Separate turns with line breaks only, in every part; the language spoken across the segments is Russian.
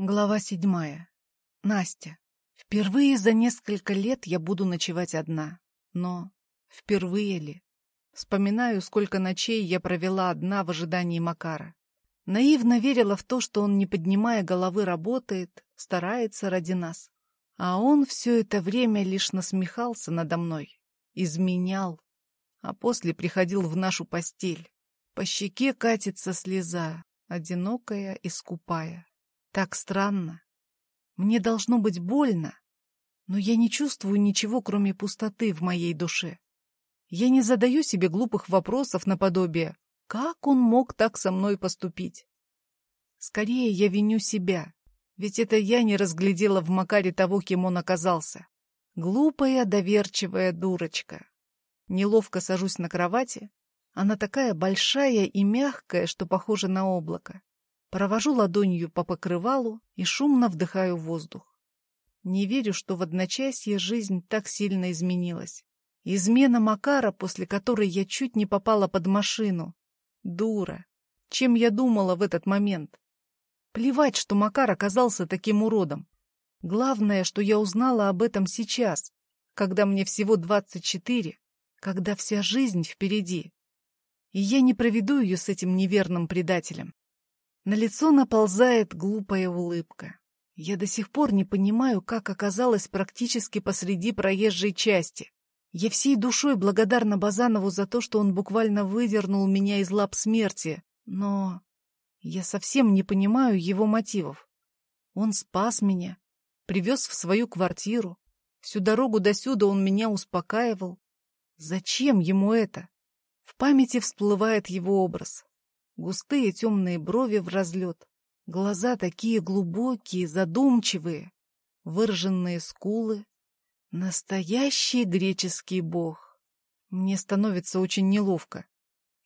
Глава седьмая. Настя. Впервые за несколько лет я буду ночевать одна. Но впервые ли? Вспоминаю, сколько ночей я провела одна в ожидании Макара. Наивно верила в то, что он, не поднимая головы, работает, старается ради нас. А он все это время лишь насмехался надо мной, изменял, а после приходил в нашу постель. По щеке катится слеза, одинокая и скупая. Так странно. Мне должно быть больно, но я не чувствую ничего, кроме пустоты в моей душе. Я не задаю себе глупых вопросов наподобие «Как он мог так со мной поступить?» Скорее я виню себя, ведь это я не разглядела в Макаре того, кем он оказался. Глупая, доверчивая дурочка. Неловко сажусь на кровати. Она такая большая и мягкая, что похожа на облако. Провожу ладонью по покрывалу и шумно вдыхаю воздух. Не верю, что в одночасье жизнь так сильно изменилась. Измена Макара, после которой я чуть не попала под машину. Дура. Чем я думала в этот момент? Плевать, что Макар оказался таким уродом. Главное, что я узнала об этом сейчас, когда мне всего двадцать четыре, когда вся жизнь впереди. И я не проведу ее с этим неверным предателем. На лицо наползает глупая улыбка. Я до сих пор не понимаю, как оказалась практически посреди проезжей части. Я всей душой благодарна Базанову за то, что он буквально выдернул меня из лап смерти, но я совсем не понимаю его мотивов. Он спас меня, привез в свою квартиру. Всю дорогу до сюда он меня успокаивал. Зачем ему это? В памяти всплывает его образ. Густые темные брови в разлет, глаза такие глубокие, задумчивые, выраженные скулы. Настоящий греческий бог. Мне становится очень неловко.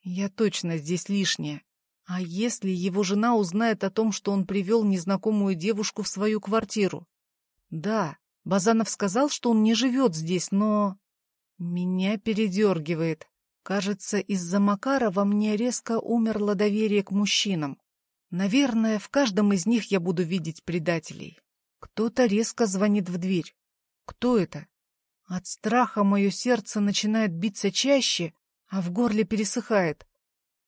Я точно здесь лишняя. А если его жена узнает о том, что он привел незнакомую девушку в свою квартиру? Да, Базанов сказал, что он не живет здесь, но... Меня передергивает. Кажется, из-за Макара во мне резко умерло доверие к мужчинам. Наверное, в каждом из них я буду видеть предателей. Кто-то резко звонит в дверь. Кто это? От страха мое сердце начинает биться чаще, а в горле пересыхает.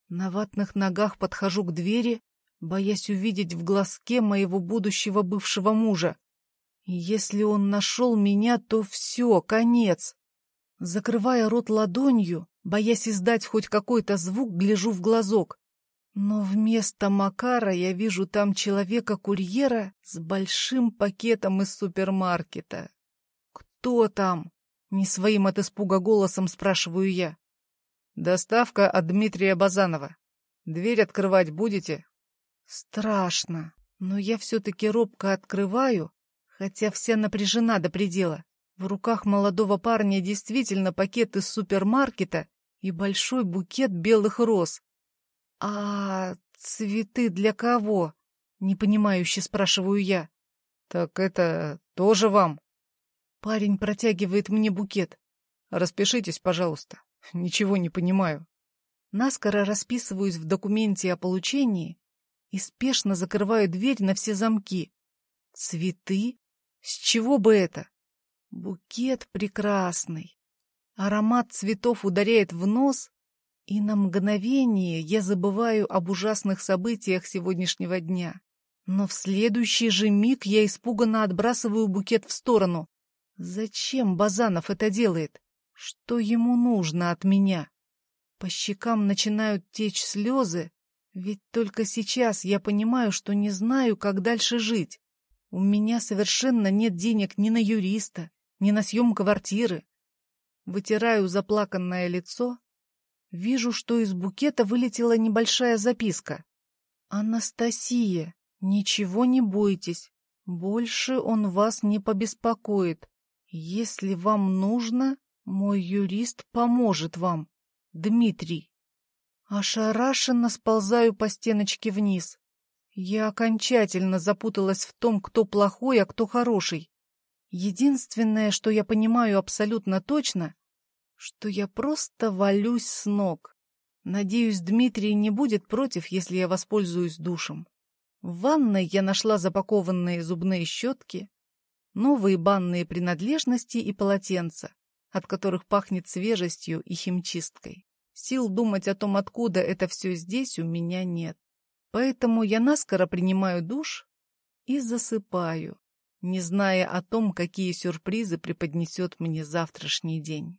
На ватных ногах подхожу к двери, боясь увидеть в глазке моего будущего бывшего мужа. Если он нашел меня, то все, конец. Закрывая рот ладонью, боясь издать хоть какой-то звук, гляжу в глазок. Но вместо Макара я вижу там человека-курьера с большим пакетом из супермаркета. «Кто там?» — не своим от испуга голосом спрашиваю я. «Доставка от Дмитрия Базанова. Дверь открывать будете?» Страшно, но я все-таки робко открываю, хотя вся напряжена до предела. В руках молодого парня действительно пакет из супермаркета и большой букет белых роз. «А цветы для кого?» — непонимающе спрашиваю я. «Так это тоже вам?» Парень протягивает мне букет. «Распишитесь, пожалуйста. Ничего не понимаю». Наскоро расписываюсь в документе о получении и спешно закрываю дверь на все замки. Цветы? С чего бы это? Букет прекрасный. Аромат цветов ударяет в нос, и на мгновение я забываю об ужасных событиях сегодняшнего дня. Но в следующий же миг я испуганно отбрасываю букет в сторону. Зачем Базанов это делает? Что ему нужно от меня? По щекам начинают течь слезы, ведь только сейчас я понимаю, что не знаю, как дальше жить. У меня совершенно нет денег ни на юриста, ни на съем квартиры. Вытираю заплаканное лицо. Вижу, что из букета вылетела небольшая записка. «Анастасия, ничего не бойтесь. Больше он вас не побеспокоит. Если вам нужно, мой юрист поможет вам. Дмитрий». Ошарашенно сползаю по стеночке вниз. Я окончательно запуталась в том, кто плохой, а кто хороший. Единственное, что я понимаю абсолютно точно, что я просто валюсь с ног. Надеюсь, Дмитрий не будет против, если я воспользуюсь душем. В ванной я нашла запакованные зубные щетки, новые банные принадлежности и полотенца, от которых пахнет свежестью и химчисткой. Сил думать о том, откуда это все здесь, у меня нет. Поэтому я наскоро принимаю душ и засыпаю, не зная о том, какие сюрпризы преподнесет мне завтрашний день.